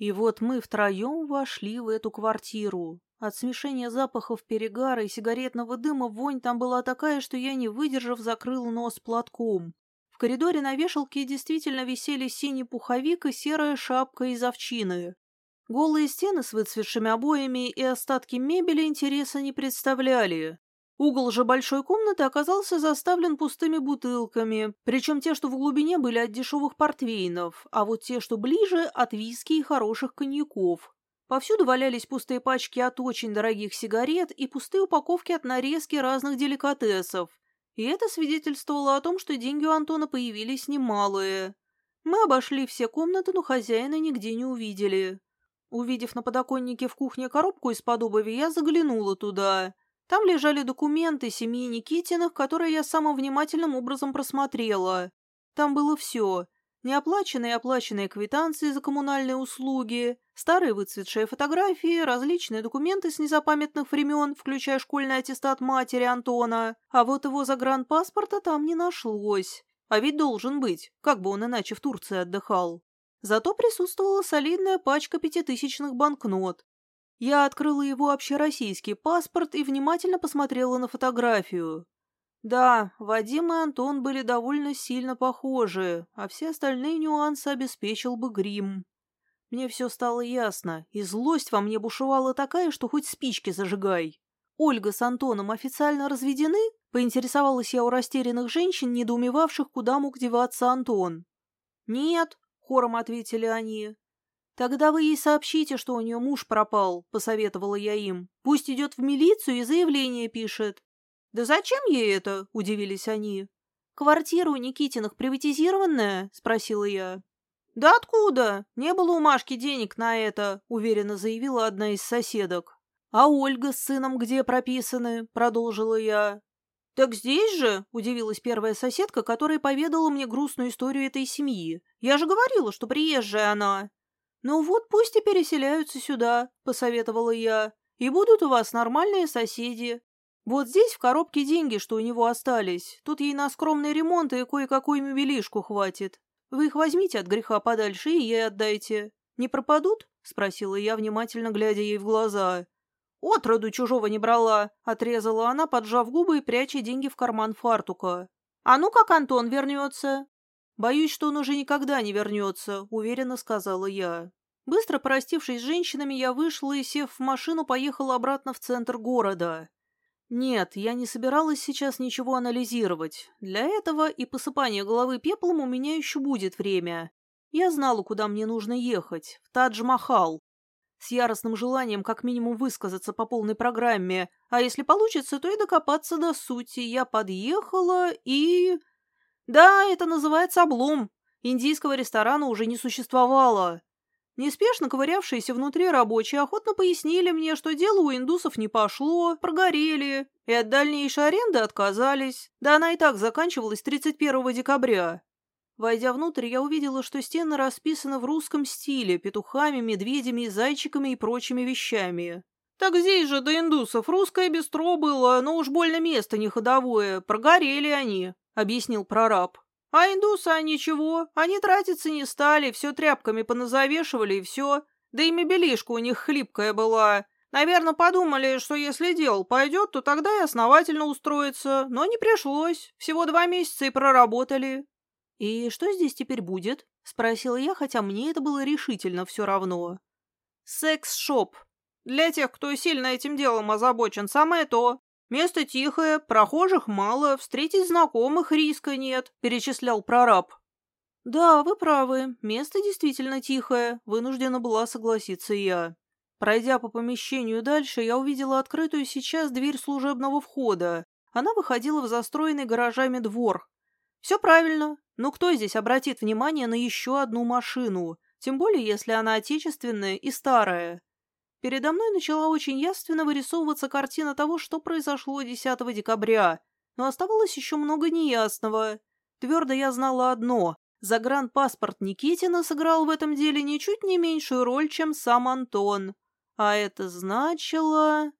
И вот мы втроем вошли в эту квартиру. От смешения запахов перегара и сигаретного дыма вонь там была такая, что я, не выдержав, закрыл нос платком. В коридоре на вешалке действительно висели синий пуховик и серая шапка из овчины. Голые стены с выцветшими обоями и остатки мебели интереса не представляли. Угол же большой комнаты оказался заставлен пустыми бутылками, причем те, что в глубине, были от дешевых портвейнов, а вот те, что ближе, от виски и хороших коньяков. Повсюду валялись пустые пачки от очень дорогих сигарет и пустые упаковки от нарезки разных деликатесов. И это свидетельствовало о том, что деньги у Антона появились немалые. Мы обошли все комнаты, но хозяина нигде не увидели. Увидев на подоконнике в кухне коробку из-под обуви, я заглянула туда. Там лежали документы семьи Никитиных, которые я самым внимательным образом просмотрела. Там было все. Неоплаченные и оплаченные квитанции за коммунальные услуги, старые выцветшие фотографии, различные документы с незапамятных времен, включая школьный аттестат матери Антона. А вот его загранпаспорта там не нашлось. А ведь должен быть, как бы он иначе в Турции отдыхал. Зато присутствовала солидная пачка пятитысячных банкнот, я открыла его общероссийский паспорт и внимательно посмотрела на фотографию. Да, Вадим и Антон были довольно сильно похожи, а все остальные нюансы обеспечил бы грим. Мне все стало ясно, и злость во мне бушевала такая, что хоть спички зажигай. Ольга с Антоном официально разведены? Поинтересовалась я у растерянных женщин, недоумевавших, куда мог деваться Антон. «Нет», — хором ответили они. «Тогда вы ей сообщите, что у нее муж пропал», — посоветовала я им. «Пусть идет в милицию и заявление пишет». «Да зачем ей это?» — удивились они. «Квартира у Никитиных приватизированная?» — спросила я. «Да откуда? Не было у Машки денег на это», — уверенно заявила одна из соседок. «А Ольга с сыном где прописаны?» — продолжила я. «Так здесь же?» — удивилась первая соседка, которая поведала мне грустную историю этой семьи. «Я же говорила, что приезжая она». «Ну вот пусть и переселяются сюда», — посоветовала я, «и будут у вас нормальные соседи. Вот здесь в коробке деньги, что у него остались. Тут ей на скромный ремонт и кое-какую мебелишку хватит. Вы их возьмите от греха подальше и ей отдайте. Не пропадут?» — спросила я, внимательно глядя ей в глаза. «Отроду чужого не брала», — отрезала она, поджав губы и пряча деньги в карман фартука. «А ну как Антон вернется?» «Боюсь, что он уже никогда не вернется», — уверенно сказала я. Быстро простившись с женщинами, я вышла и, сев в машину, поехала обратно в центр города. Нет, я не собиралась сейчас ничего анализировать. Для этого и посыпания головы пеплом у меня еще будет время. Я знала, куда мне нужно ехать. В Тадж-Махал. С яростным желанием как минимум высказаться по полной программе. А если получится, то и докопаться до сути. Я подъехала и... Да, это называется облом. Индийского ресторана уже не существовало. Неспешно ковырявшиеся внутри рабочие охотно пояснили мне, что дело у индусов не пошло, прогорели, и от дальнейшей аренды отказались. Да она и так заканчивалась 31 декабря. Войдя внутрь, я увидела, что стены расписаны в русском стиле, петухами, медведями, зайчиками и прочими вещами. Так здесь же до индусов русское бистро было, но уж больно место не ходовое, прогорели они. — объяснил прораб. «А индусы, они чего? Они тратиться не стали, все тряпками поназавешивали и все. Да и мебелишка у них хлипкая была. Наверное, подумали, что если дело пойдет, то тогда и основательно устроиться. Но не пришлось. Всего два месяца и проработали». «И что здесь теперь будет?» — спросила я, хотя мне это было решительно все равно. «Секс-шоп. Для тех, кто сильно этим делом озабочен, самое то. «Место тихое, прохожих мало, встретить знакомых риска нет», — перечислял прораб. «Да, вы правы, место действительно тихое», — вынуждена была согласиться я. Пройдя по помещению дальше, я увидела открытую сейчас дверь служебного входа. Она выходила в застроенный гаражами двор. Все правильно, но кто здесь обратит внимание на еще одну машину, тем более если она отечественная и старая? Передо мной начала очень яственно вырисовываться картина того, что произошло 10 декабря, но оставалось еще много неясного. Твердо я знала одно – загранпаспорт Никитина сыграл в этом деле ничуть не меньшую роль, чем сам Антон. А это значило...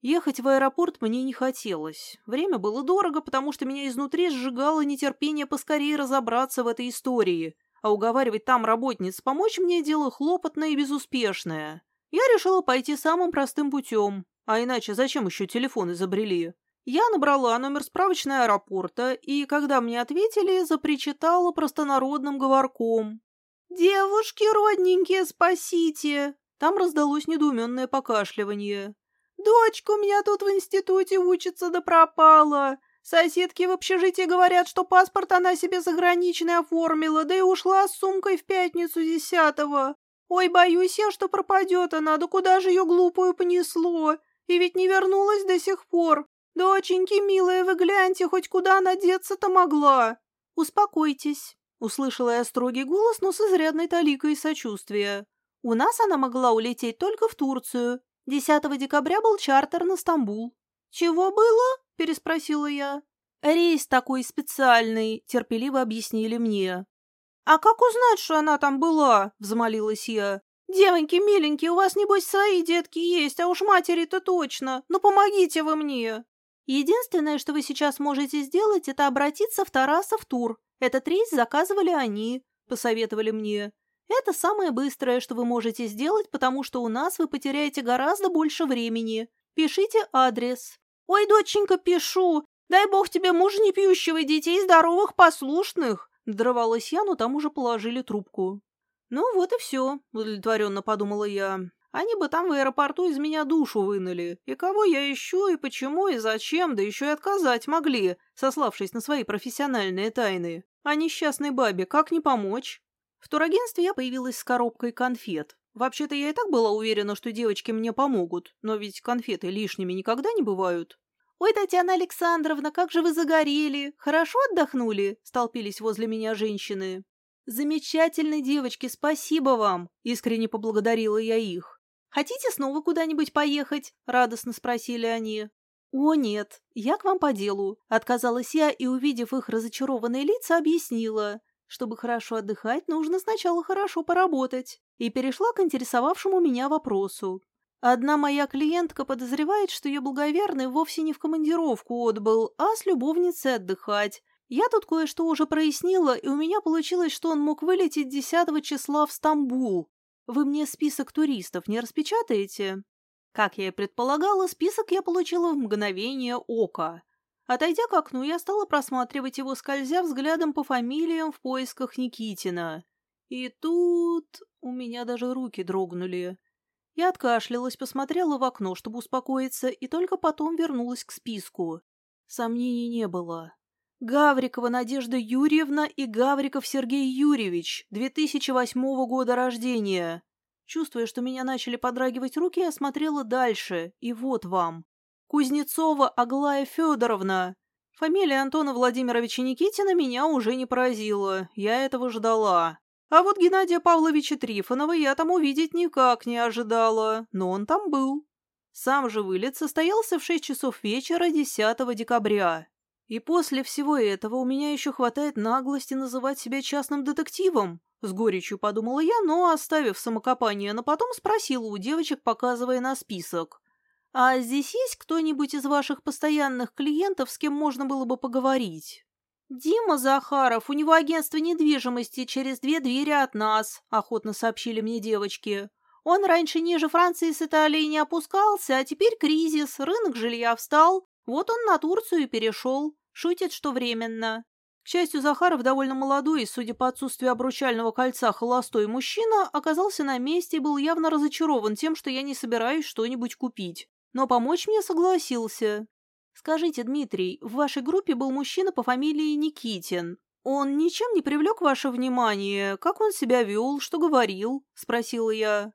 Ехать в аэропорт мне не хотелось. Время было дорого, потому что меня изнутри сжигало нетерпение поскорее разобраться в этой истории. а уговаривать там работниц помочь мне дело хлопотное и безуспешное. Я решила пойти самым простым путем, а иначе зачем еще телефон изобрели? Я набрала номер справочной аэропорта, и, когда мне ответили, запричитала простонародным говорком. «Девушки родненькие, спасите!» Там раздалось недоуменное покашливание. «Дочка у меня тут в институте учится да пропала. Соседки в общежитии говорят, что паспорт она себе заграничный оформила, да и ушла с сумкой в пятницу десятого. Ой, боюсь я, что пропадет она, да куда же ее глупую понесло? И ведь не вернулась до сих пор. Доченьки, милая, вы гляньте, хоть куда она деться-то могла. Успокойтесь, услышала я строгий голос, но с изрядной таликой сочувствия. У нас она могла улететь только в Турцию. 10 декабря был чартер на Стамбул. Чего было? переспросила я. Рейс такой специальный, терпеливо объяснили мне. «А как узнать, что она там была?» — взмолилась я. «Девоньки миленькие, у вас, небось, свои детки есть, а уж матери-то точно. Ну, помогите вы мне!» «Единственное, что вы сейчас можете сделать, это обратиться в Тарасов тур. Этот рейс заказывали они», — посоветовали мне. «Это самое быстрое, что вы можете сделать, потому что у нас вы потеряете гораздо больше времени. Пишите адрес». «Ой, доченька, пишу. Дай бог тебе мужа не пьющего и детей здоровых, послушных!» Дрывалась я, но там уже положили трубку. «Ну вот и все», — удовлетворенно подумала я. «Они бы там в аэропорту из меня душу вынули. И кого я ищу, и почему, и зачем, да еще и отказать могли, сославшись на свои профессиональные тайны. А несчастной бабе как не помочь?» В турагентстве я появилась с коробкой конфет. Вообще-то я и так была уверена, что девочки мне помогут, но ведь конфеты лишними никогда не бывают. «Ой, Татьяна Александровна, как же вы загорели! Хорошо отдохнули?» – столпились возле меня женщины. «Замечательные девочки, спасибо вам!» – искренне поблагодарила я их. «Хотите снова куда-нибудь поехать?» – радостно спросили они. «О, нет, я к вам по делу», – отказалась я и, увидев их разочарованные лица, объяснила. Чтобы хорошо отдыхать, нужно сначала хорошо поработать. И перешла к интересовавшему меня вопросу. Одна моя клиентка подозревает, что ее благоверный вовсе не в командировку отбыл, а с любовницей отдыхать. Я тут кое-что уже прояснила, и у меня получилось, что он мог вылететь 10 числа в Стамбул. Вы мне список туристов не распечатаете? Как я и предполагала, список я получила в мгновение ока. Отойдя к окну, я стала просматривать его, скользя взглядом по фамилиям в поисках Никитина. И тут у меня даже руки дрогнули. Я откашлялась, посмотрела в окно, чтобы успокоиться, и только потом вернулась к списку. Сомнений не было. Гаврикова Надежда Юрьевна и Гавриков Сергей Юрьевич, 2008 года рождения. Чувствуя, что меня начали подрагивать руки, я смотрела дальше, и вот вам. Кузнецова Аглая Федоровна. Фамилия Антона Владимировича Никитина меня уже не поразила, я этого ждала. А вот Геннадия Павловича Трифонова я там увидеть никак не ожидала, но он там был. Сам же вылет состоялся в шесть часов вечера 10 декабря. И после всего этого у меня еще хватает наглости называть себя частным детективом. С горечью подумала я, но, оставив самокопание на потом, спросила у девочек, показывая на список. «А здесь есть кто-нибудь из ваших постоянных клиентов, с кем можно было бы поговорить?» «Дима Захаров, у него агентство недвижимости через две двери от нас», — охотно сообщили мне девочки. «Он раньше ниже Франции с Италией не опускался, а теперь кризис, рынок жилья встал. Вот он на Турцию перешел. Шутит, что временно». К счастью, Захаров довольно молодой и, судя по отсутствию обручального кольца, холостой мужчина, оказался на месте и был явно разочарован тем, что я не собираюсь что-нибудь купить. Но помочь мне согласился. «Скажите, Дмитрий, в вашей группе был мужчина по фамилии Никитин. Он ничем не привлек ваше внимание? Как он себя вел? Что говорил?» — спросила я.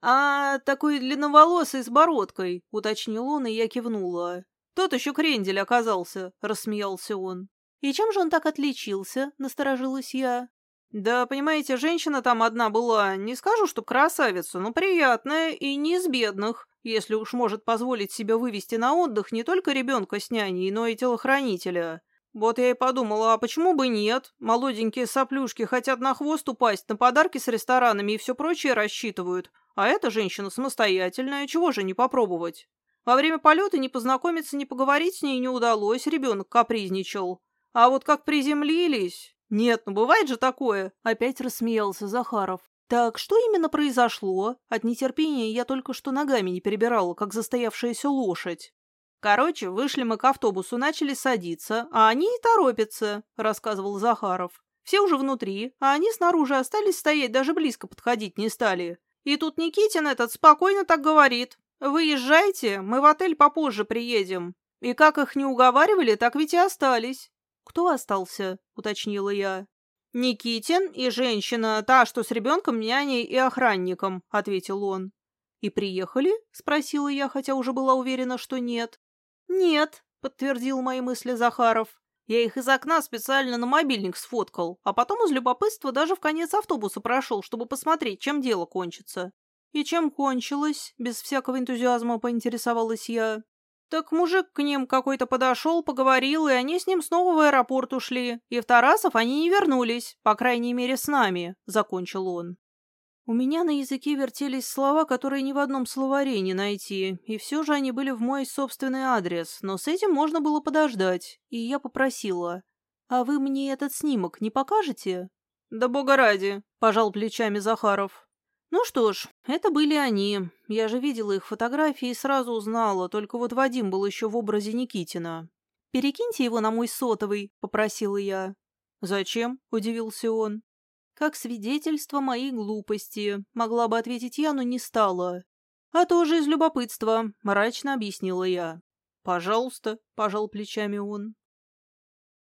«А, такой длинноволосый с бородкой», — уточнил он, и я кивнула. «Тот еще крендель оказался», — рассмеялся он. «И чем же он так отличился?» — насторожилась я. «Да, понимаете, женщина там одна была, не скажу, что красавица, но приятная и не из бедных если уж может позволить себе вывести на отдых не только ребенка с няней, но и телохранителя. Вот я и подумала, а почему бы нет? Молоденькие соплюшки хотят на хвост упасть, на подарки с ресторанами и все прочее рассчитывают. А эта женщина самостоятельная, чего же не попробовать? Во время полета ни познакомиться, ни поговорить с ней не удалось, ребенок капризничал. А вот как приземлились... «Нет, ну бывает же такое!» — опять рассмеялся Захаров. «Так что именно произошло? От нетерпения я только что ногами не перебирала, как застоявшаяся лошадь». «Короче, вышли мы к автобусу, начали садиться, а они и торопятся», — рассказывал Захаров. «Все уже внутри, а они снаружи остались стоять, даже близко подходить не стали. И тут Никитин этот спокойно так говорит. Выезжайте, мы в отель попозже приедем. И как их не уговаривали, так ведь и остались». «Кто остался?» — уточнила я. «Никитин и женщина, та, что с ребенком, няней и охранником», — ответил он. «И приехали?» — спросила я, хотя уже была уверена, что нет. «Нет», — подтвердил мои мысли Захаров. «Я их из окна специально на мобильник сфоткал, а потом из любопытства даже в конец автобуса прошел, чтобы посмотреть, чем дело кончится». «И чем кончилось?» — без всякого энтузиазма поинтересовалась я. Так мужик к ним какой-то подошел, поговорил, и они с ним снова в аэропорт ушли. И в Тарасов они не вернулись, по крайней мере, с нами», — закончил он. У меня на языке вертелись слова, которые ни в одном словаре не найти, и все же они были в мой собственный адрес, но с этим можно было подождать, и я попросила. «А вы мне этот снимок не покажете?» «Да бога ради», — пожал плечами Захаров. Ну что ж, это были они. Я же видела их фотографии и сразу узнала, только вот Вадим был еще в образе Никитина. «Перекиньте его на мой сотовый», — попросила я. «Зачем?» — удивился он. Как свидетельство моей глупости, могла бы ответить я, но не стала. А тоже из любопытства, мрачно объяснила я. «Пожалуйста», — пожал плечами он.